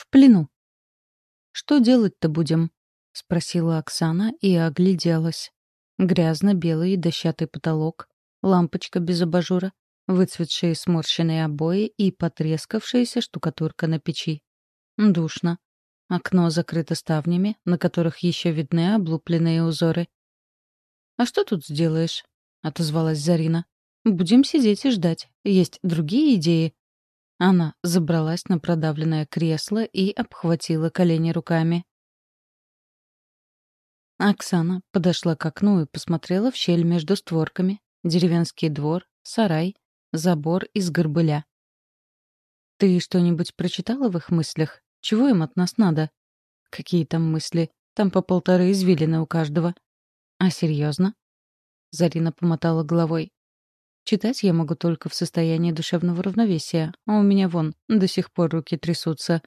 В плену. «Что делать-то будем?» — спросила Оксана и огляделась. Грязно-белый дощатый потолок, лампочка без абажура, выцветшие сморщенные обои и потрескавшаяся штукатурка на печи. Душно. Окно закрыто ставнями, на которых еще видны облупленные узоры. «А что тут сделаешь?» — отозвалась Зарина. «Будем сидеть и ждать. Есть другие идеи?» Она забралась на продавленное кресло и обхватила колени руками. Оксана подошла к окну и посмотрела в щель между створками. Деревенский двор, сарай, забор из горбыля. «Ты что-нибудь прочитала в их мыслях? Чего им от нас надо?» «Какие там мысли? Там по полторы извилины у каждого». «А серьезно?» Зарина помотала головой. «Читать я могу только в состоянии душевного равновесия, а у меня вон, до сих пор руки трясутся.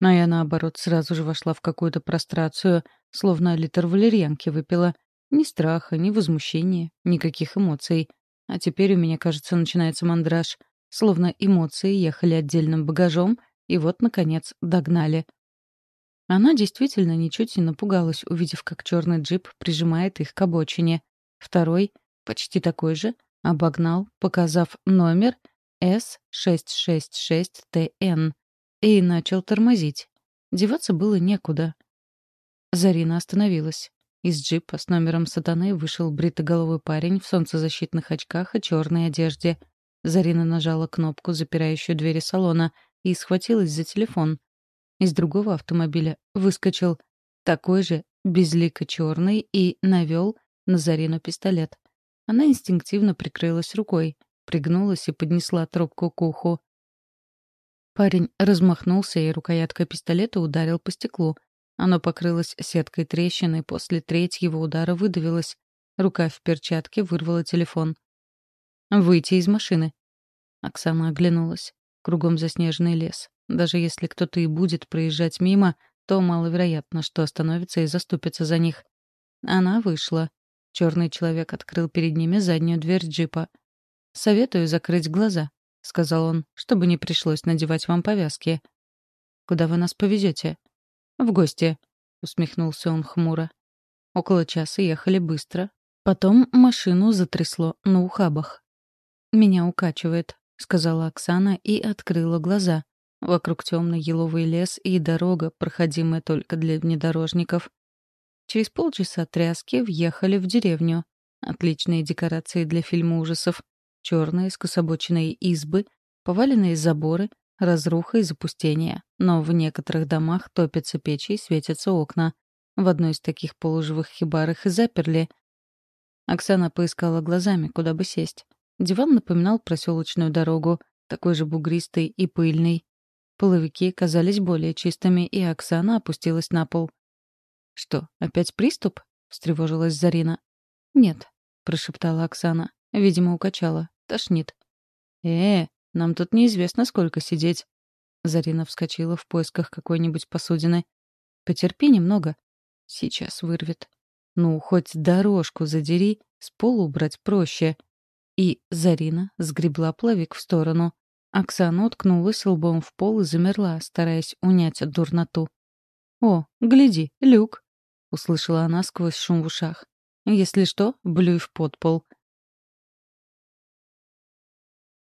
Но я, наоборот, сразу же вошла в какую-то прострацию, словно литр валерьянки выпила. Ни страха, ни возмущения, никаких эмоций. А теперь у меня, кажется, начинается мандраж. Словно эмоции ехали отдельным багажом и вот, наконец, догнали. Она действительно ничуть не напугалась, увидев, как черный джип прижимает их к обочине. Второй, почти такой же, обогнал, показав номер S666TN и начал тормозить. Деваться было некуда. Зарина остановилась. Из джипа с номером сатаны вышел бритоголовый парень в солнцезащитных очках и черной одежде. Зарина нажала кнопку, запирающую двери салона, и схватилась за телефон. Из другого автомобиля выскочил такой же безлико черный и навел на Зарину пистолет. Она инстинктивно прикрылась рукой, пригнулась и поднесла трубку к уху. Парень размахнулся, и рукоятка пистолета ударил по стеклу. Оно покрылось сеткой трещин, и после третьего удара выдавилось. Рука в перчатке вырвала телефон. «Выйти из машины». Оксана оглянулась. Кругом заснеженный лес. Даже если кто-то и будет проезжать мимо, то маловероятно, что остановится и заступится за них. Она вышла. Черный человек открыл перед ними заднюю дверь джипа. «Советую закрыть глаза», — сказал он, — «чтобы не пришлось надевать вам повязки». «Куда вы нас повезете?» «В гости», — усмехнулся он хмуро. Около часа ехали быстро. Потом машину затрясло на ухабах. «Меня укачивает», — сказала Оксана и открыла глаза. Вокруг темный еловый лес и дорога, проходимая только для внедорожников. Через полчаса тряски въехали в деревню. Отличные декорации для фильма ужасов черные скособоченные избы, поваленные заборы, разруха и запустение. Но в некоторых домах топятся печи и светятся окна. В одной из таких полуживых хибар их и заперли. Оксана поискала глазами, куда бы сесть. Диван напоминал проселочную дорогу, такой же бугристый и пыльный. Половики казались более чистыми, и Оксана опустилась на пол. «Что, опять приступ?» — встревожилась Зарина. «Нет», — прошептала Оксана. Видимо, укачала. Тошнит. «Э, нам тут неизвестно, сколько сидеть». Зарина вскочила в поисках какой-нибудь посудины. «Потерпи немного. Сейчас вырвет. Ну, хоть дорожку задери, с пола убрать проще». И Зарина сгребла плавик в сторону. Оксана уткнулась лбом в пол и замерла, стараясь унять дурноту. «О, гляди, люк!» — услышала она сквозь шум в ушах. «Если что, блюй в подпол.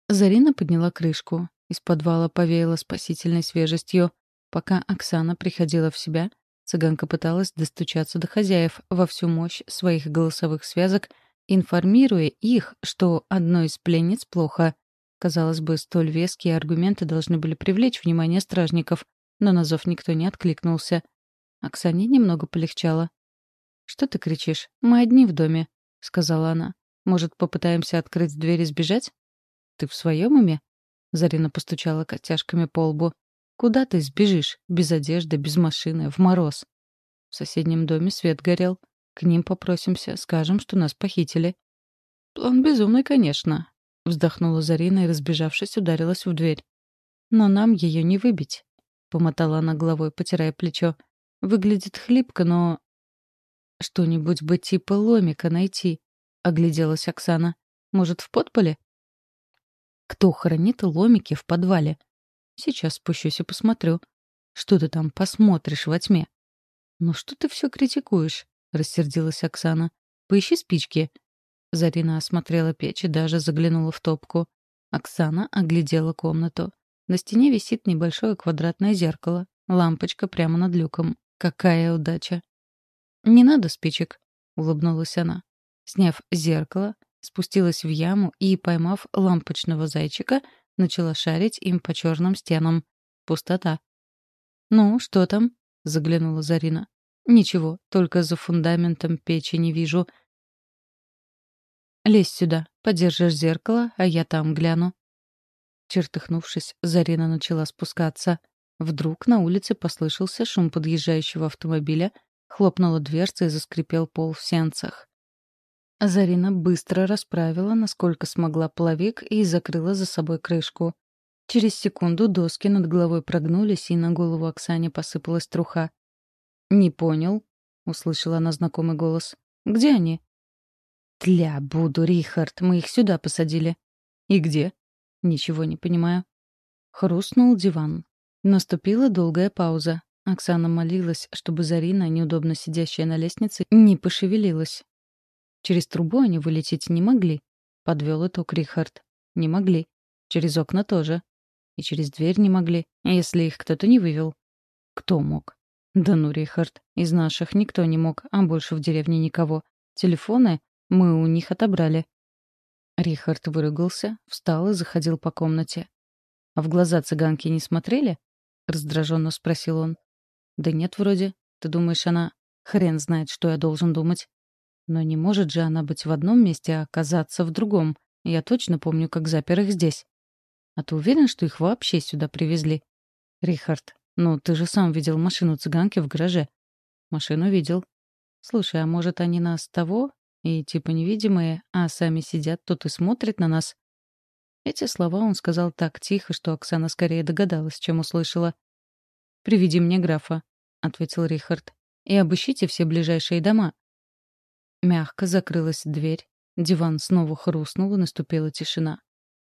Зарина подняла крышку. Из подвала повеяло спасительной свежестью. Пока Оксана приходила в себя, цыганка пыталась достучаться до хозяев во всю мощь своих голосовых связок, информируя их, что одной из пленниц плохо. Казалось бы, столь веские аргументы должны были привлечь внимание стражников, но на зов никто не откликнулся. Оксане немного полегчало. «Что ты кричишь? Мы одни в доме», — сказала она. «Может, попытаемся открыть дверь и сбежать?» «Ты в своем уме?» Зарина постучала котяшками по лбу. «Куда ты сбежишь? Без одежды, без машины, в мороз?» В соседнем доме свет горел. К ним попросимся, скажем, что нас похитили. «План безумный, конечно», — вздохнула Зарина и, разбежавшись, ударилась в дверь. «Но нам ее не выбить», — помотала она головой, потирая плечо. «Выглядит хлипко, но...» «Что-нибудь бы типа ломика найти», — огляделась Оксана. «Может, в подполе?» Кто хранит ломики в подвале? Сейчас спущусь и посмотрю. Что ты там посмотришь во тьме?» «Ну что ты все критикуешь?» — рассердилась Оксана. «Поищи спички». Зарина осмотрела печь и даже заглянула в топку. Оксана оглядела комнату. На стене висит небольшое квадратное зеркало. Лампочка прямо над люком. Какая удача. «Не надо спичек», — улыбнулась она. Сняв зеркало, спустилась в яму и, поймав лампочного зайчика, начала шарить им по черным стенам. Пустота. «Ну, что там?» — заглянула Зарина. «Ничего, только за фундаментом печи не вижу. Лезь сюда, подержишь зеркало, а я там гляну». Чертыхнувшись, Зарина начала спускаться. Вдруг на улице послышался шум подъезжающего автомобиля, хлопнула дверца и заскрипел пол в сенцах. Зарина быстро расправила, насколько смогла половик, и закрыла за собой крышку. Через секунду доски над головой прогнулись, и на голову Оксане посыпалась труха. «Не понял», — услышала она знакомый голос. «Где они?» «Тля, буду, Рихард, мы их сюда посадили». «И где?» «Ничего не понимаю». Хрустнул диван. Наступила долгая пауза. Оксана молилась, чтобы Зарина, неудобно сидящая на лестнице, не пошевелилась. Через трубу они вылететь не могли. Подвел итог Рихард. Не могли. Через окна тоже. И через дверь не могли, если их кто-то не вывел. Кто мог? Да ну, Рихард, из наших никто не мог, а больше в деревне никого. Телефоны мы у них отобрали. Рихард выругался, встал и заходил по комнате. «А в глаза цыганки не смотрели?» — раздраженно спросил он. «Да нет, вроде. Ты думаешь, она... Хрен знает, что я должен думать. Но не может же она быть в одном месте, а оказаться в другом. Я точно помню, как запер их здесь. А ты уверен, что их вообще сюда привезли? Рихард, ну ты же сам видел машину цыганки в гараже. Машину видел. Слушай, а может они нас того? И типа невидимые, а сами сидят тут и смотрят на нас? Эти слова он сказал так тихо, что Оксана скорее догадалась, чем услышала. «Приведи мне графа», — ответил Рихард. «И обыщите все ближайшие дома. Мягко закрылась дверь. Диван снова хрустнул, и наступила тишина.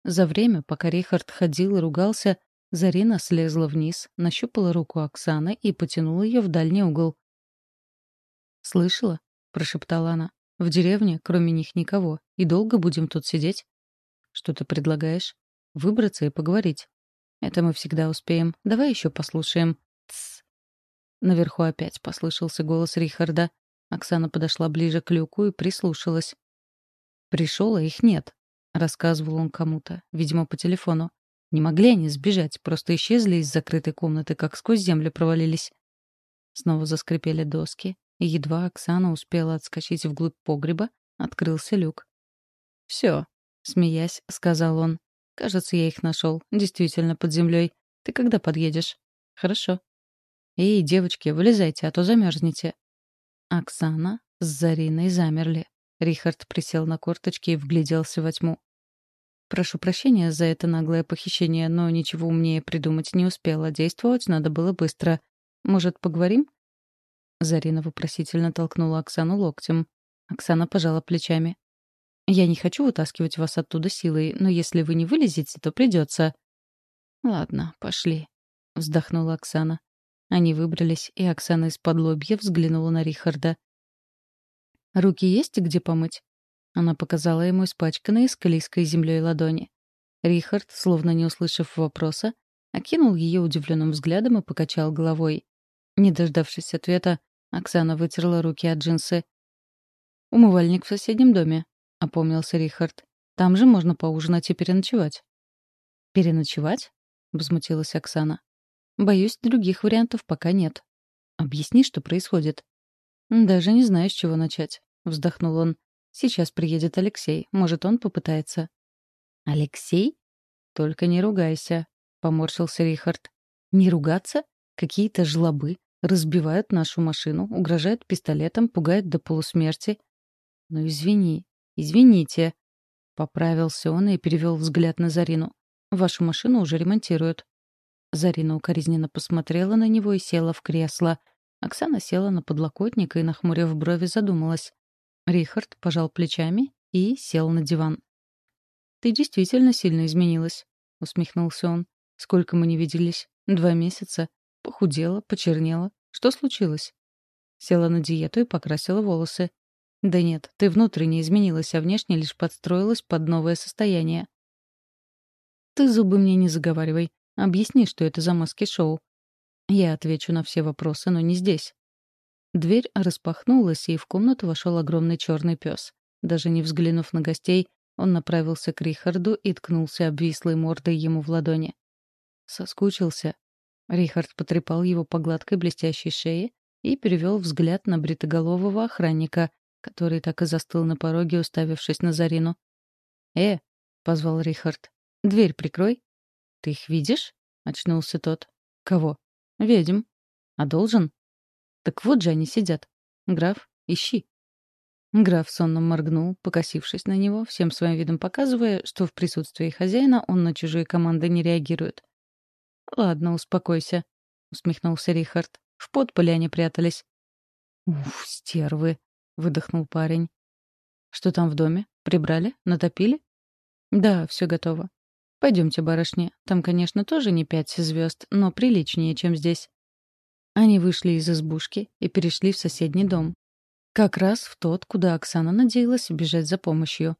За время, пока Рихард ходил и ругался, Зарина слезла вниз, нащупала руку Оксаны и потянула ее в дальний угол. «Слышала?» — прошептала она. «В деревне, кроме них, никого. И долго будем тут сидеть?» «Что ты предлагаешь?» «Выбраться и поговорить». «Это мы всегда успеем. Давай еще послушаем». «Тсс». Наверху опять послышался голос Рихарда. Оксана подошла ближе к люку и прислушалась. «Пришел, а их нет», — рассказывал он кому-то, видимо, по телефону. «Не могли они сбежать, просто исчезли из закрытой комнаты, как сквозь землю провалились». Снова заскрипели доски, и едва Оксана успела отскочить вглубь погреба, открылся люк. «Все», — смеясь, сказал он. «Кажется, я их нашел. Действительно, под землей. Ты когда подъедешь?» «Хорошо». «Эй, девочки, вылезайте, а то замерзнете. Оксана с Зариной замерли. Рихард присел на корточки и вгляделся во тьму. «Прошу прощения за это наглое похищение, но ничего умнее придумать не успела. Действовать надо было быстро. Может, поговорим?» Зарина вопросительно толкнула Оксану локтем. Оксана пожала плечами. «Я не хочу вытаскивать вас оттуда силой, но если вы не вылезете, то придется». «Ладно, пошли», — вздохнула Оксана. Они выбрались, и Оксана из-под лобья взглянула на Рихарда. «Руки есть где помыть?» Она показала ему испачканные склизкой землей ладони. Рихард, словно не услышав вопроса, окинул ее удивленным взглядом и покачал головой. Не дождавшись ответа, Оксана вытерла руки от джинсы. «Умывальник в соседнем доме», — опомнился Рихард. «Там же можно поужинать и переночевать». «Переночевать?» — возмутилась Оксана. Боюсь, других вариантов пока нет. Объясни, что происходит. Даже не знаю, с чего начать, вздохнул он. Сейчас приедет Алексей, может, он попытается. Алексей? Только не ругайся, поморщился Рихард. Не ругаться? Какие-то жлобы разбивают нашу машину, угрожают пистолетом, пугают до полусмерти. Ну извини, извините, поправился он и перевел взгляд на Зарину. Вашу машину уже ремонтируют. Зарина укоризненно посмотрела на него и села в кресло. Оксана села на подлокотник и, нахмурив брови, задумалась. Рихард пожал плечами и сел на диван. «Ты действительно сильно изменилась», — усмехнулся он. «Сколько мы не виделись? Два месяца. Похудела, почернела. Что случилось? Села на диету и покрасила волосы. Да нет, ты внутренне изменилась, а внешне лишь подстроилась под новое состояние. Ты зубы мне не заговаривай. Объясни, что это за маски-шоу. Я отвечу на все вопросы, но не здесь. Дверь распахнулась, и в комнату вошел огромный черный пес. Даже не взглянув на гостей, он направился к Рихарду и ткнулся обвислой мордой ему в ладони. Соскучился. Рихард потрепал его по гладкой блестящей шее и перевел взгляд на бритоголового охранника, который так и застыл на пороге, уставившись на Зарину. «Э!» — позвал Рихард. «Дверь прикрой». «Ты их видишь?» — очнулся тот. «Кого?» «Ведьм». «А должен?» «Так вот же они сидят. Граф, ищи». Граф сонно моргнул, покосившись на него, всем своим видом показывая, что в присутствии хозяина он на чужие команды не реагирует. «Ладно, успокойся», — усмехнулся Рихард. «В подполе они прятались». «Уф, стервы», — выдохнул парень. «Что там в доме? Прибрали? Натопили?» «Да, все готово. Пойдемте, барышни. Там, конечно, тоже не пять звезд, но приличнее, чем здесь». Они вышли из избушки и перешли в соседний дом. Как раз в тот, куда Оксана надеялась бежать за помощью.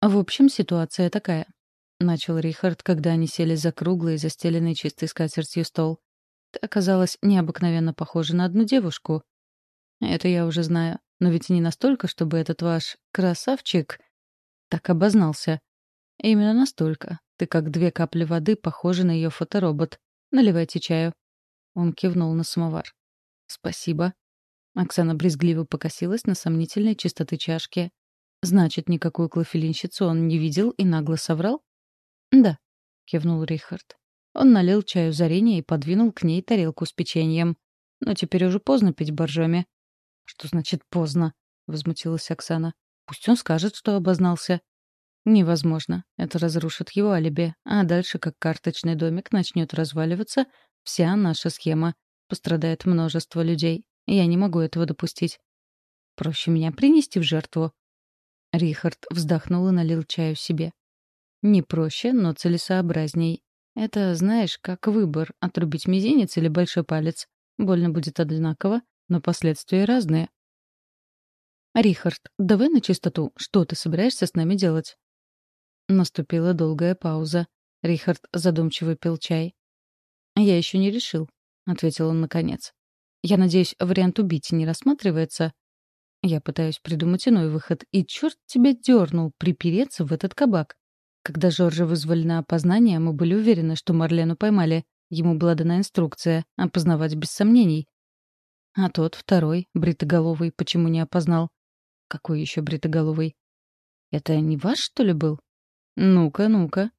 В общем, ситуация такая. Начал Рихард, когда они сели за круглый, застеленный чистой скатертью стол. Ты оказалась необыкновенно похожа на одну девушку. Это я уже знаю. Но ведь не настолько, чтобы этот ваш красавчик так обознался. Именно настолько. Ты как две капли воды похожа на ее фоторобот. Наливайте чаю. Он кивнул на самовар. Спасибо. Оксана брезгливо покосилась на сомнительной чистоты чашки. Значит, никакую клофелинщицу он не видел и нагло соврал? Да, кивнул Рихард. Он налил чаю Зарине и подвинул к ней тарелку с печеньем. Но теперь уже поздно пить боржоми. «Что значит поздно?» — возмутилась Оксана. «Пусть он скажет, что обознался». «Невозможно. Это разрушит его алиби. А дальше, как карточный домик начнет разваливаться, вся наша схема. Пострадает множество людей. Я не могу этого допустить. Проще меня принести в жертву». Рихард вздохнул и налил чаю себе. «Не проще, но целесообразней. Это, знаешь, как выбор — отрубить мизинец или большой палец. Больно будет одинаково, но последствия разные. «Рихард, давай на чистоту. Что ты собираешься с нами делать?» Наступила долгая пауза. Рихард задумчиво пил чай. «Я еще не решил», — ответил он наконец. «Я надеюсь, вариант убить не рассматривается?» Я пытаюсь придумать иной выход, и черт тебя дернул припереться в этот кабак. Когда Жоржа вызвали на опознание, мы были уверены, что Марлену поймали. Ему была дана инструкция — опознавать без сомнений. А тот, второй, бритоголовый, почему не опознал? Какой еще бритоголовый? Это не ваш, что ли, был? Ну-ка, ну-ка.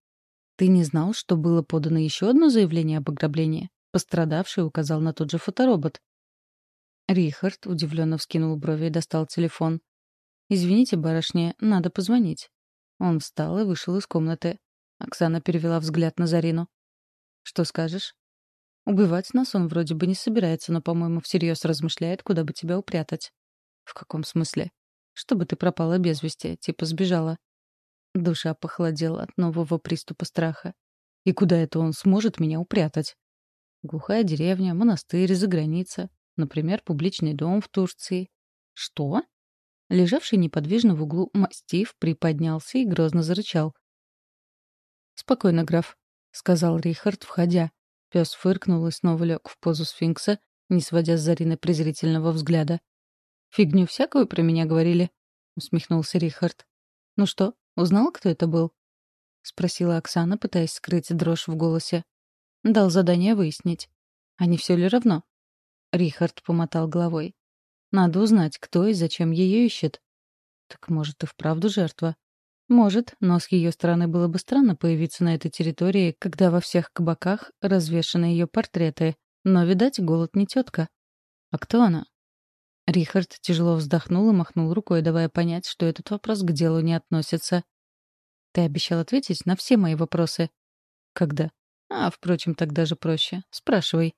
Ты не знал, что было подано еще одно заявление об ограблении? Пострадавший указал на тот же фоторобот. Рихард удивленно вскинул брови и достал телефон. «Извините, барышня, надо позвонить». Он встал и вышел из комнаты. Оксана перевела взгляд на Зарину. «Что скажешь?» Убивать нас он вроде бы не собирается, но, по-моему, всерьез размышляет, куда бы тебя упрятать. В каком смысле? Чтобы ты пропала без вести, типа сбежала. Душа похолодела от нового приступа страха. И куда это он сможет меня упрятать? Глухая деревня, монастырь, за граница. Например, публичный дом в Турции. Что? Лежавший неподвижно в углу мастиф приподнялся и грозно зарычал. «Спокойно, граф», — сказал Рихард, входя. Пес фыркнул и снова лег в позу сфинкса, не сводя с Зарины презрительного взгляда. «Фигню всякую про меня говорили», — усмехнулся Рихард. «Ну что, узнал, кто это был?» — спросила Оксана, пытаясь скрыть дрожь в голосе. «Дал задание выяснить. А не все ли равно?» Рихард помотал головой. «Надо узнать, кто и зачем ее ищет». «Так, может, и вправду жертва?» Может, но с ее стороны было бы странно появиться на этой территории, когда во всех кабаках развешаны ее портреты. Но, видать, голод не тетка. А кто она? Рихард тяжело вздохнул и махнул рукой, давая понять, что этот вопрос к делу не относится. «Ты обещал ответить на все мои вопросы». «Когда?» «А, впрочем, так даже проще. Спрашивай».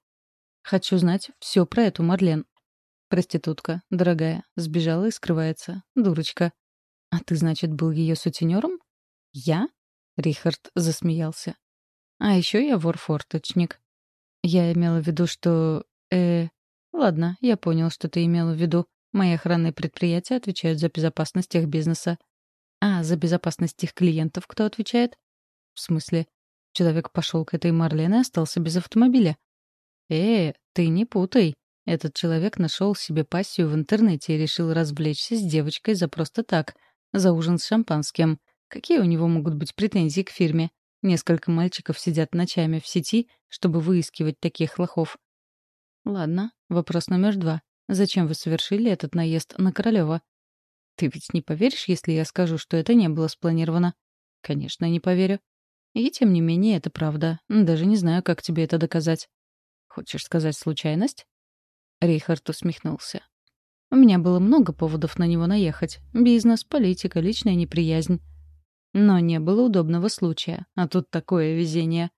«Хочу знать все про эту Марлен». «Проститутка, дорогая, сбежала и скрывается. Дурочка». «А ты, значит, был ее сутенером?» «Я?» — Рихард засмеялся. «А еще я вор-форточник». Я имела в виду, что... Э... Ладно, я понял, что ты имела в виду. Мои охранные предприятия отвечают за безопасность их бизнеса. А за безопасность их клиентов кто отвечает? В смысле? Человек пошел к этой Марлен и остался без автомобиля. Э, ты не путай. Этот человек нашел себе пассию в интернете и решил развлечься с девочкой за просто так, за ужин с шампанским. Какие у него могут быть претензии к фирме? Несколько мальчиков сидят ночами в сети, чтобы выискивать таких лохов. Ладно, вопрос номер два. Зачем вы совершили этот наезд на Королева? Ты ведь не поверишь, если я скажу, что это не было спланировано? Конечно, не поверю. И тем не менее, это правда. Даже не знаю, как тебе это доказать. Хочешь сказать случайность? Рейхард усмехнулся. У меня было много поводов на него наехать. Бизнес, политика, личная неприязнь. Но не было удобного случая, а тут такое везение.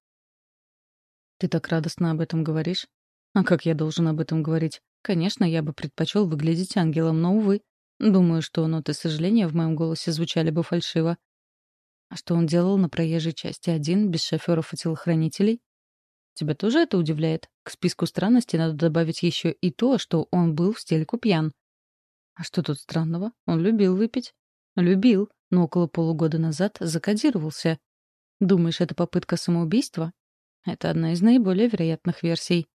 Ты так радостно об этом говоришь? А как я должен об этом говорить? Конечно, я бы предпочел выглядеть ангелом, но, увы. Думаю, что ноты сожаления в моем голосе звучали бы фальшиво. А что он делал на проезжей части один, без шоферов и телохранителей? Тебя тоже это удивляет? К списку странностей надо добавить еще и то, что он был в стельку пьян. А что тут странного? Он любил выпить. Любил, но около полугода назад закодировался. Думаешь, это попытка самоубийства? Это одна из наиболее вероятных версий.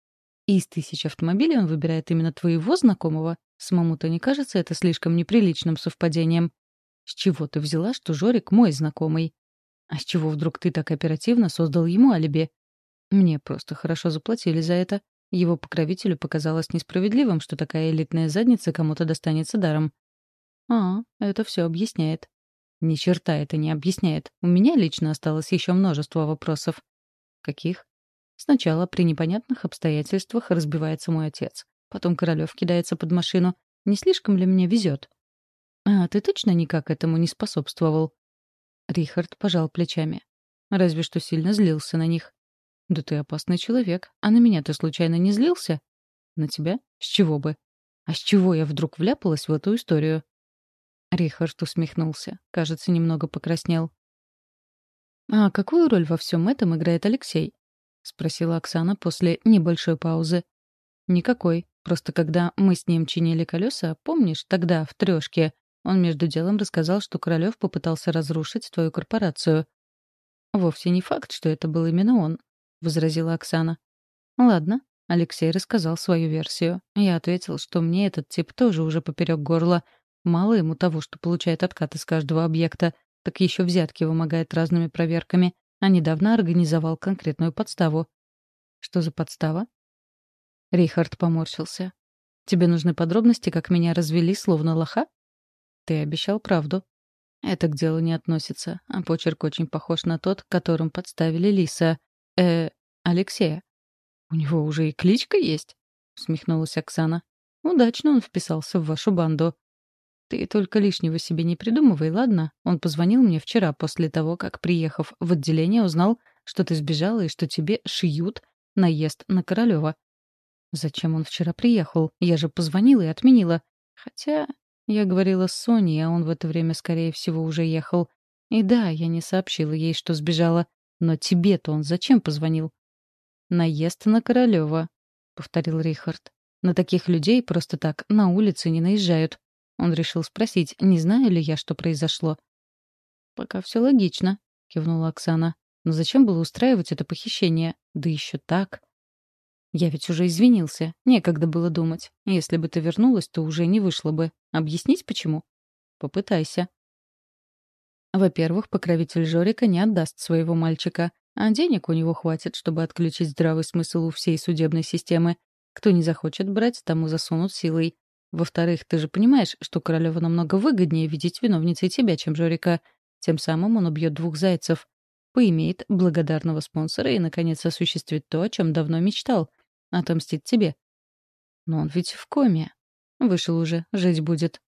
из тысяч автомобилей он выбирает именно твоего знакомого. Самому-то не кажется это слишком неприличным совпадением. С чего ты взяла, что Жорик мой знакомый? А с чего вдруг ты так оперативно создал ему алиби? Мне просто хорошо заплатили за это. Его покровителю показалось несправедливым, что такая элитная задница кому-то достанется даром. А, это все объясняет. Ни черта это не объясняет. У меня лично осталось еще множество вопросов. Каких? Сначала при непонятных обстоятельствах разбивается мой отец. Потом Королёв кидается под машину. Не слишком ли мне везет? А ты точно никак этому не способствовал? Рихард пожал плечами. Разве что сильно злился на них. Да ты опасный человек. А на меня ты случайно не злился? На тебя? С чего бы? А с чего я вдруг вляпалась в эту историю? Рихард усмехнулся. Кажется, немного покраснел. «А какую роль во всем этом играет Алексей?» — спросила Оксана после небольшой паузы. «Никакой. Просто когда мы с ним чинили колеса, помнишь, тогда, в трешке, он между делом рассказал, что Королёв попытался разрушить твою корпорацию. Вовсе не факт, что это был именно он возразила Оксана. Ладно, Алексей рассказал свою версию. Я ответил, что мне этот тип тоже уже поперек горла. Мало ему того, что получает откат из каждого объекта, так еще взятки вымогает разными проверками, а недавно организовал конкретную подставу. Что за подстава? Рихард поморщился. Тебе нужны подробности, как меня развели словно лоха? Ты обещал правду. Это к делу не относится, а почерк очень похож на тот, которым подставили Лиса. Э, Алексея. У него уже и кличка есть, усмехнулась Оксана. Удачно он вписался в вашу банду. Ты только лишнего себе не придумывай, ладно? Он позвонил мне вчера после того, как, приехав в отделение, узнал, что ты сбежала и что тебе шьют наезд на Королева. Зачем он вчера приехал? Я же позвонила и отменила. Хотя я говорила с Соней, а он в это время, скорее всего, уже ехал. И да, я не сообщила ей, что сбежала. Но тебе-то он зачем позвонил? «Наезд на Королева», — повторил Рихард. «На таких людей просто так на улице не наезжают». Он решил спросить, не знаю ли я, что произошло. «Пока все логично», — кивнула Оксана. «Но зачем было устраивать это похищение? Да еще так». «Я ведь уже извинился. Некогда было думать. Если бы ты вернулась, то уже не вышло бы. Объяснить, почему?» «Попытайся», во-первых, покровитель Жорика не отдаст своего мальчика, а денег у него хватит, чтобы отключить здравый смысл у всей судебной системы. Кто не захочет брать, тому засунут силой. Во-вторых, ты же понимаешь, что Королева намного выгоднее видеть виновницей тебя, чем Жорика. Тем самым он убьет двух зайцев. Поимеет благодарного спонсора и, наконец, осуществит то, о чем давно мечтал — отомстить тебе. Но он ведь в коме. Вышел уже, жить будет.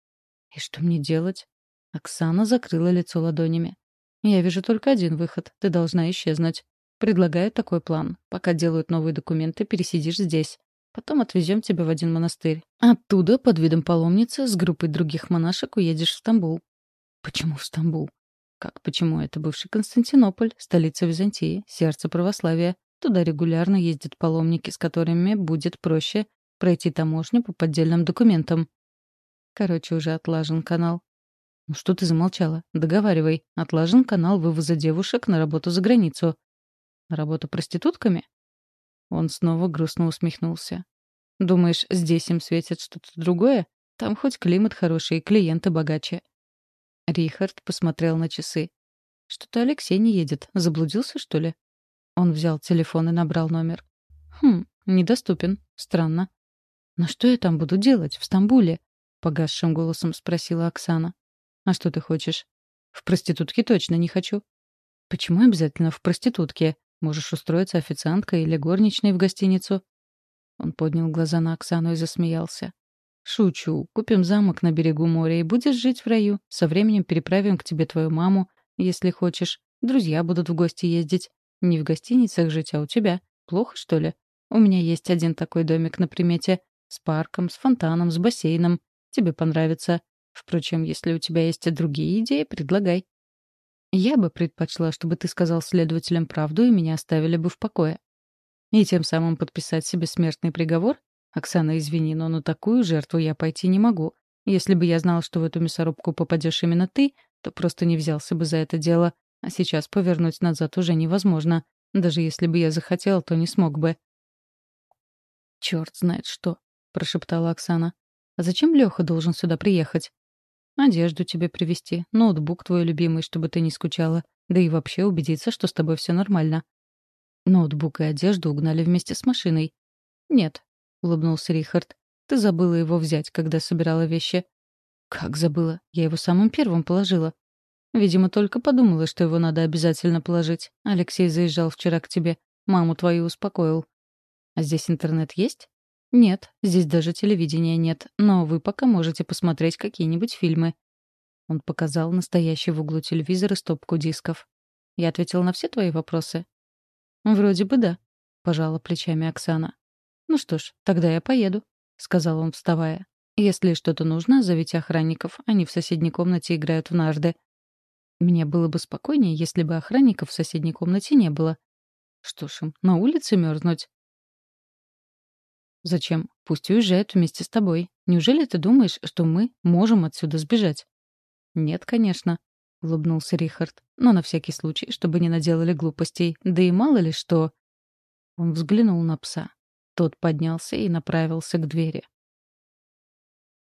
И что мне делать? Оксана закрыла лицо ладонями. «Я вижу только один выход. Ты должна исчезнуть. Предлагаю такой план. Пока делают новые документы, пересидишь здесь. Потом отвезем тебя в один монастырь. Оттуда, под видом паломницы, с группой других монашек уедешь в Стамбул». «Почему в Стамбул?» «Как почему? Это бывший Константинополь, столица Византии, сердце православия. Туда регулярно ездят паломники, с которыми будет проще пройти таможню по поддельным документам. Короче, уже отлажен канал. «Ну что ты замолчала? Договаривай. Отлажен канал вывоза девушек на работу за границу». «На работу проститутками?» Он снова грустно усмехнулся. «Думаешь, здесь им светит что-то другое? Там хоть климат хороший, клиенты богаче». Рихард посмотрел на часы. «Что-то Алексей не едет. Заблудился, что ли?» Он взял телефон и набрал номер. «Хм, недоступен. Странно». «Но что я там буду делать, в Стамбуле?» — погасшим голосом спросила Оксана. «А что ты хочешь?» «В проститутке точно не хочу». «Почему обязательно в проститутке? Можешь устроиться официанткой или горничной в гостиницу?» Он поднял глаза на Оксану и засмеялся. «Шучу. Купим замок на берегу моря и будешь жить в раю. Со временем переправим к тебе твою маму, если хочешь. Друзья будут в гости ездить. Не в гостиницах жить, а у тебя. Плохо, что ли? У меня есть один такой домик на примете. С парком, с фонтаном, с бассейном. Тебе понравится. Впрочем, если у тебя есть другие идеи, предлагай. Я бы предпочла, чтобы ты сказал следователям правду и меня оставили бы в покое. И тем самым подписать себе смертный приговор? Оксана, извини, но на такую жертву я пойти не могу. Если бы я знал, что в эту мясорубку попадешь именно ты, то просто не взялся бы за это дело. А сейчас повернуть назад уже невозможно. Даже если бы я захотел, то не смог бы. «Черт знает что», — прошептала Оксана. «А зачем Леха должен сюда приехать?» «Одежду тебе привезти, ноутбук твой любимый, чтобы ты не скучала, да и вообще убедиться, что с тобой все нормально». Ноутбук и одежду угнали вместе с машиной. «Нет», — улыбнулся Рихард. «Ты забыла его взять, когда собирала вещи». «Как забыла? Я его самым первым положила. Видимо, только подумала, что его надо обязательно положить. Алексей заезжал вчера к тебе. Маму твою успокоил. А здесь интернет есть? Нет, здесь даже телевидения нет. Но вы пока можете посмотреть какие-нибудь фильмы. Он показал настоящий в углу телевизора стопку дисков. Я ответил на все твои вопросы? Вроде бы да, пожала плечами Оксана. Ну что ж, тогда я поеду, сказал он, вставая. Если что-то нужно, зовите охранников. Они в соседней комнате играют в нарды. Мне было бы спокойнее, если бы охранников в соседней комнате не было. Что ж им, на улице мерзнуть? Зачем? Пусть уезжают вместе с тобой. Неужели ты думаешь, что мы можем отсюда сбежать? Нет, конечно, улыбнулся Рихард. Но на всякий случай, чтобы не наделали глупостей. Да и мало ли что. Он взглянул на пса. Тот поднялся и направился к двери.